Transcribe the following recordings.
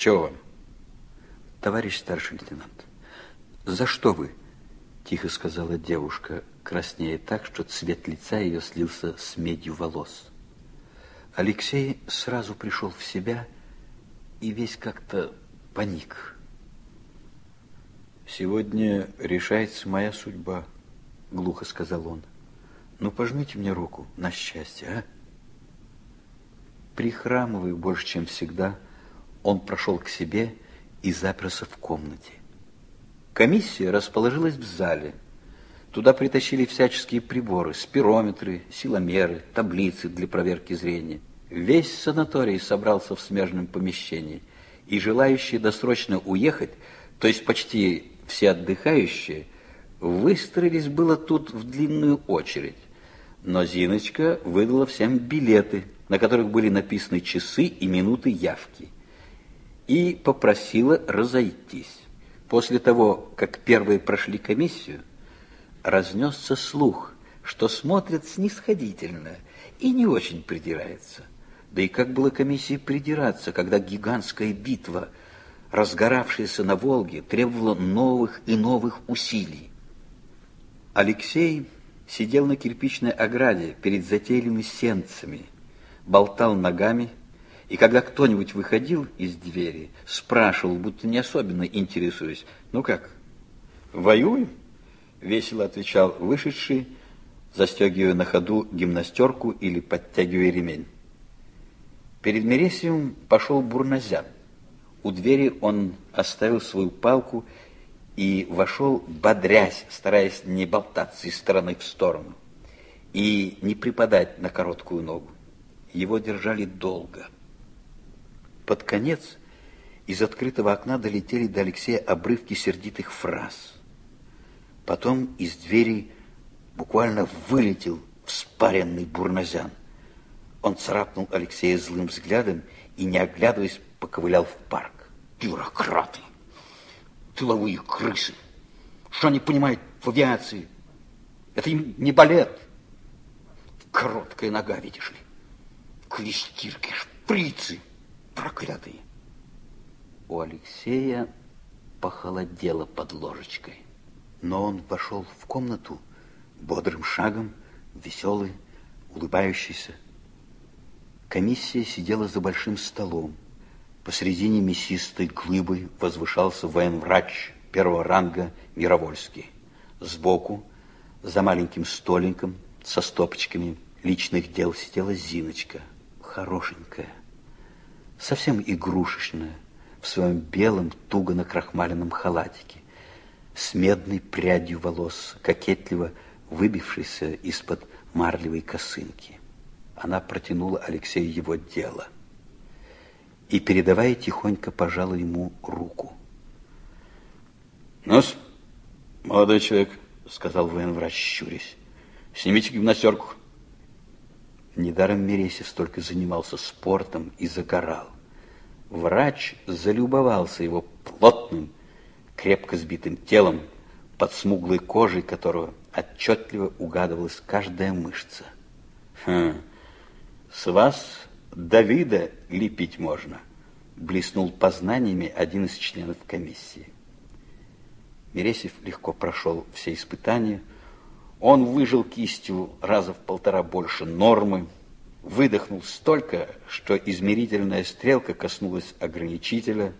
Чего вам? Товарищ старший лейтенант, за что вы? Тихо сказала девушка, краснея так, что цвет лица ее слился с медью волос. Алексей сразу пришел в себя и весь как-то паник. Сегодня решается моя судьба, глухо сказал он. Ну, пожмите мне руку на счастье, а? Прихрамывая больше, чем всегда, он прошел к себе и заперся в комнате. Комиссия расположилась в зале. Туда притащили всяческие приборы, спирометры, силомеры, таблицы для проверки зрения. Весь санаторий собрался в смежном помещении, и желающие досрочно уехать, то есть почти все отдыхающие, выстроились было тут в длинную очередь. Но Зиночка выдала всем билеты, на которых были написаны часы и минуты явки, и попросила разойтись. После того, как первые прошли комиссию, разнесся слух, что смотрят снисходительно и не очень придирается. Да и как было комиссии придираться, когда гигантская битва, разгоравшаяся на Волге, требовала новых и новых усилий. Алексей сидел на кирпичной ограде перед затейливыми сенцами, болтал ногами, и когда кто-нибудь выходил из двери, спрашивал, будто не особенно интересуясь, «Ну как, воюем?» Весело отвечал вышедший, застегивая на ходу гимнастерку или подтягивая ремень. Перед Мересием пошел Бурназян. У двери он оставил свою палку и вошел, бодрясь, стараясь не болтаться из стороны в сторону и не припадать на короткую ногу. Его держали долго. Под конец из открытого окна долетели до Алексея обрывки сердитых фраз. Потом из двери буквально вылетел вспаренный бурнозян. Он царапнул Алексея злым взглядом и, не оглядываясь, поковылял в парк. Бюрократы, тыловые крысы. Что они понимают в авиации? Это им не балет. Короткая нога, видишь ли. Клестирки, шприцы проклятые. У Алексея похолодело под ложечкой. Но он вошел в комнату бодрым шагом, веселый, улыбающийся. Комиссия сидела за большим столом. Посредине мясистой глыбы возвышался военврач первого ранга Мировольский. Сбоку, за маленьким столиком, со стопочками личных дел сидела Зиночка, хорошенькая, совсем игрушечная, в своем белом, туго накрахмаленном халатике, с медной прядью волос, кокетливо выбившейся из-под марлевой косынки. Она протянула Алексею его дело и, передавая, тихонько пожала ему руку. ну молодой человек, сказал военврач, щурясь, снимите гимнастерку. Недаром Мересев столько занимался спортом и загорал. Врач залюбовался его плотным, крепко сбитым телом, под смуглой кожей которого отчетливо угадывалась каждая мышца. Хм, с вас Давида лепить можно, блеснул познаниями один из членов комиссии. Мересев легко прошел все испытания. Он выжил кистью раза в полтора больше нормы, выдохнул столько, что измерительная стрелка коснулась ограничителя.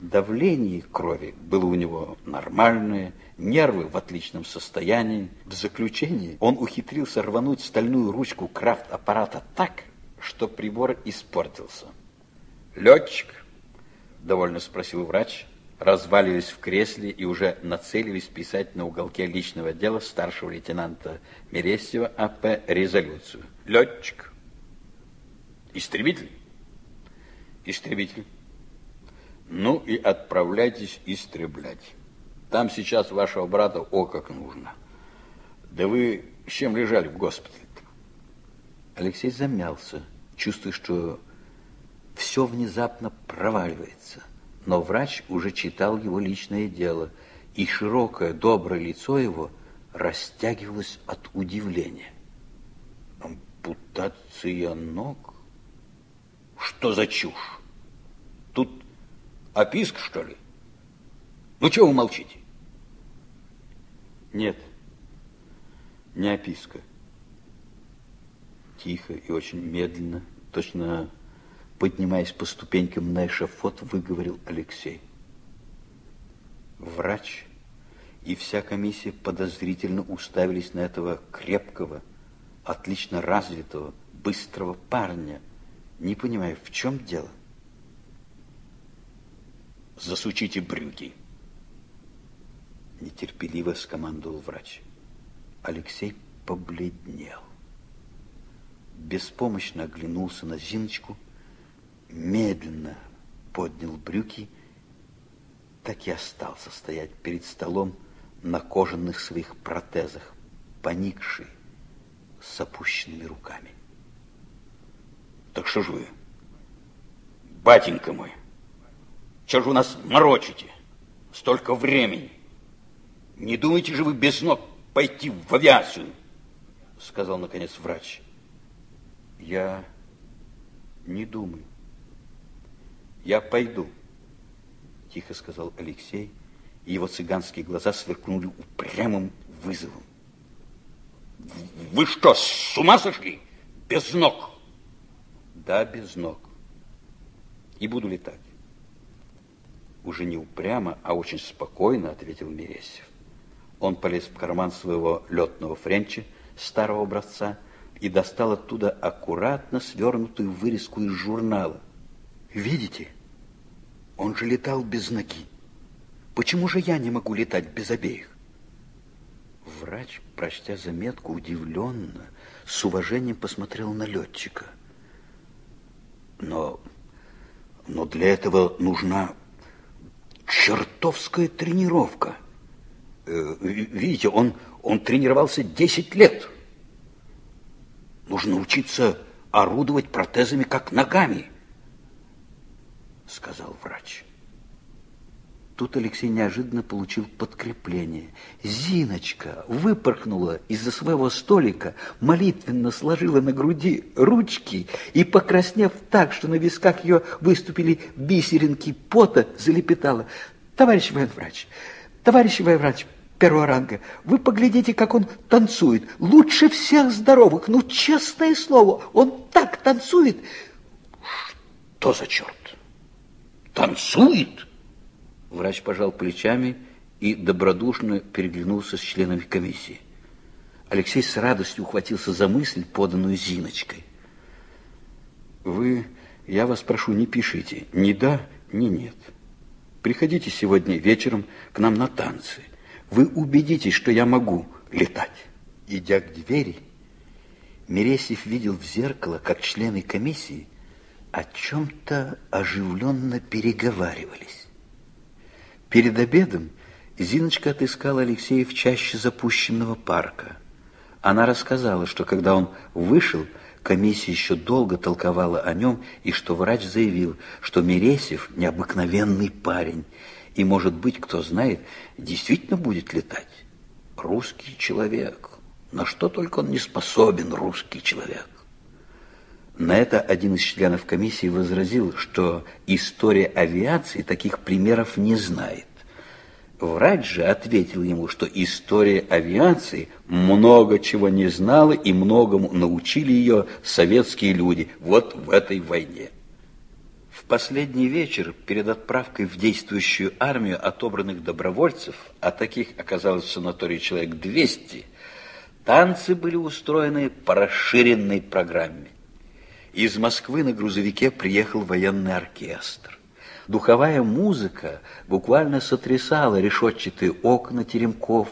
Давление крови было у него нормальное, нервы в отличном состоянии. В заключении он ухитрился рвануть стальную ручку крафт-аппарата так, что прибор испортился. «Летчик?» – довольно спросил врач, разваливаясь в кресле и уже нацеливаясь писать на уголке личного дела старшего лейтенанта Мересьева А.П. резолюцию. «Летчик?» «Истребитель?» «Истребитель». «Ну и отправляйтесь истреблять». Там сейчас вашего брата о как нужно. Да вы с чем лежали в госпитале -то? Алексей замялся, чувствуя, что все внезапно проваливается. Но врач уже читал его личное дело, и широкое, доброе лицо его растягивалось от удивления. Ампутация ног? Что за чушь? Тут описка, что ли? Ну, чего вы молчите? Нет, не описка. Тихо и очень медленно, точно поднимаясь по ступенькам на эшафот, выговорил Алексей. Врач и вся комиссия подозрительно уставились на этого крепкого, отлично развитого, быстрого парня, не понимая, в чем дело. Засучите брюки. Нетерпеливо скомандовал врач. Алексей побледнел. Беспомощно оглянулся на Зиночку, медленно поднял брюки, так и остался стоять перед столом на кожаных своих протезах, поникший, с опущенными руками. Так что же вы, батенька мой, что же вы нас морочите? Столько времени. Не думаете же вы без ног пойти в авиацию? Сказал, наконец, врач. Я не думаю. Я пойду, тихо сказал Алексей, и его цыганские глаза сверкнули упрямым вызовом. Вы что, с ума сошли? Без ног? Да, без ног. И буду летать. Уже не упрямо, а очень спокойно, ответил Мересьев. Он полез в карман своего летного френча, старого образца, и достал оттуда аккуратно свернутую вырезку из журнала. Видите? Он же летал без ноги. Почему же я не могу летать без обеих? Врач, прочтя заметку, удивленно, с уважением посмотрел на летчика. Но, но для этого нужна чертовская тренировка. Э, видите, он, он тренировался 10 лет. Нужно учиться орудовать протезами, как ногами, сказал врач. Тут Алексей неожиданно получил подкрепление. Зиночка выпорхнула из-за своего столика, молитвенно сложила на груди ручки и, покраснев так, что на висках ее выступили бисеринки пота, залепетала. «Товарищ военврач, товарищ военврач, первого ранга, вы поглядите, как он танцует. Лучше всех здоровых, ну, честное слово, он так танцует». «Что за черт? Танцует?» Врач пожал плечами и добродушно переглянулся с членами комиссии. Алексей с радостью ухватился за мысль, поданную Зиночкой. Вы, я вас прошу, не пишите ни да, ни нет. Приходите сегодня вечером к нам на танцы. Вы убедитесь, что я могу летать. Идя к двери, Мересьев видел в зеркало, как члены комиссии о чем-то оживленно переговаривались. Перед обедом Зиночка отыскала Алексея в чаще запущенного парка. Она рассказала, что когда он вышел, комиссия еще долго толковала о нем, и что врач заявил, что Мересев необыкновенный парень, и, может быть, кто знает, действительно будет летать. Русский человек. На что только он не способен, русский человек. На это один из членов комиссии возразил, что история авиации таких примеров не знает. Врач же ответил ему, что история авиации много чего не знала и многому научили ее советские люди вот в этой войне. В последний вечер перед отправкой в действующую армию отобранных добровольцев, а таких оказалось в санатории человек 200, танцы были устроены по расширенной программе. Из Москвы на грузовике приехал военный оркестр. Духовая музыка буквально сотрясала решетчатые окна теремков,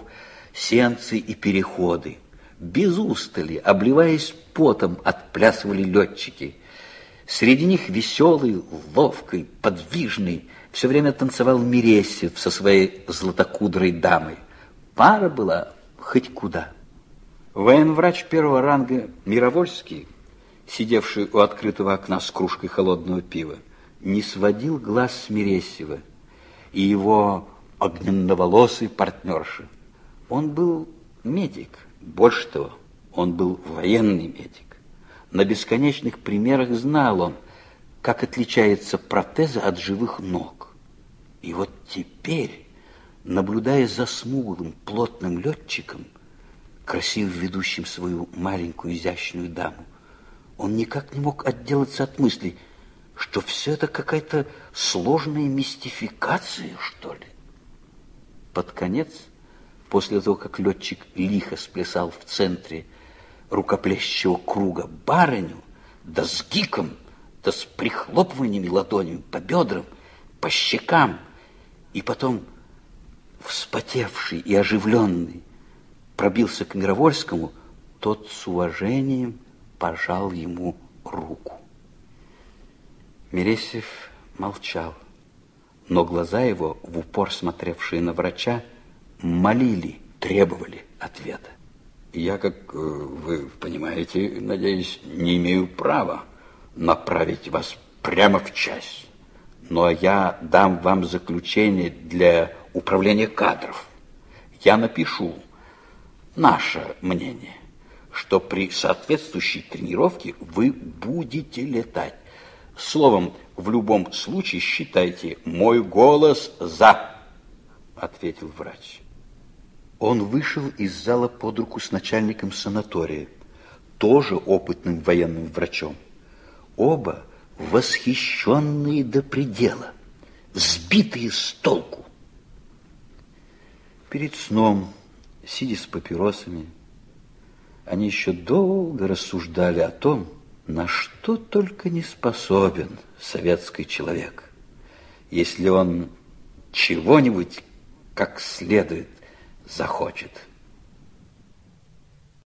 сенцы и переходы. Без устали, обливаясь потом, отплясывали летчики. Среди них веселый, ловкий, подвижный, все время танцевал Мересев со своей златокудрой дамой. Пара была хоть куда. Военврач первого ранга Мировольский сидевший у открытого окна с кружкой холодного пива, не сводил глаз с Мересева и его огненноволосой партнерши. Он был медик, больше того, он был военный медик. На бесконечных примерах знал он, как отличается протеза от живых ног. И вот теперь, наблюдая за смуглым, плотным летчиком, красиво ведущим свою маленькую изящную даму, он никак не мог отделаться от мыслей, что все это какая-то сложная мистификация, что ли. Под конец, после того, как летчик лихо сплясал в центре рукоплещущего круга барыню, да с гиком, да с прихлопываниями ладонями по бедрам, по щекам, и потом, вспотевший и оживленный, пробился к Мировольскому, тот с уважением пожал ему руку. Мересьев молчал, но глаза его, в упор смотревшие на врача, молили, требовали ответа. Я, как э, вы понимаете, надеюсь, не имею права направить вас прямо в часть. Но я дам вам заключение для управления кадров. Я напишу наше мнение, что при соответствующей тренировке вы будете летать. Словом, в любом случае считайте мой голос «за», ответил врач. Он вышел из зала под руку с начальником санатория, тоже опытным военным врачом. Оба восхищенные до предела, сбитые с толку. Перед сном, сидя с папиросами, они еще долго рассуждали о том, на что только не способен советский человек, если он чего-нибудь как следует захочет.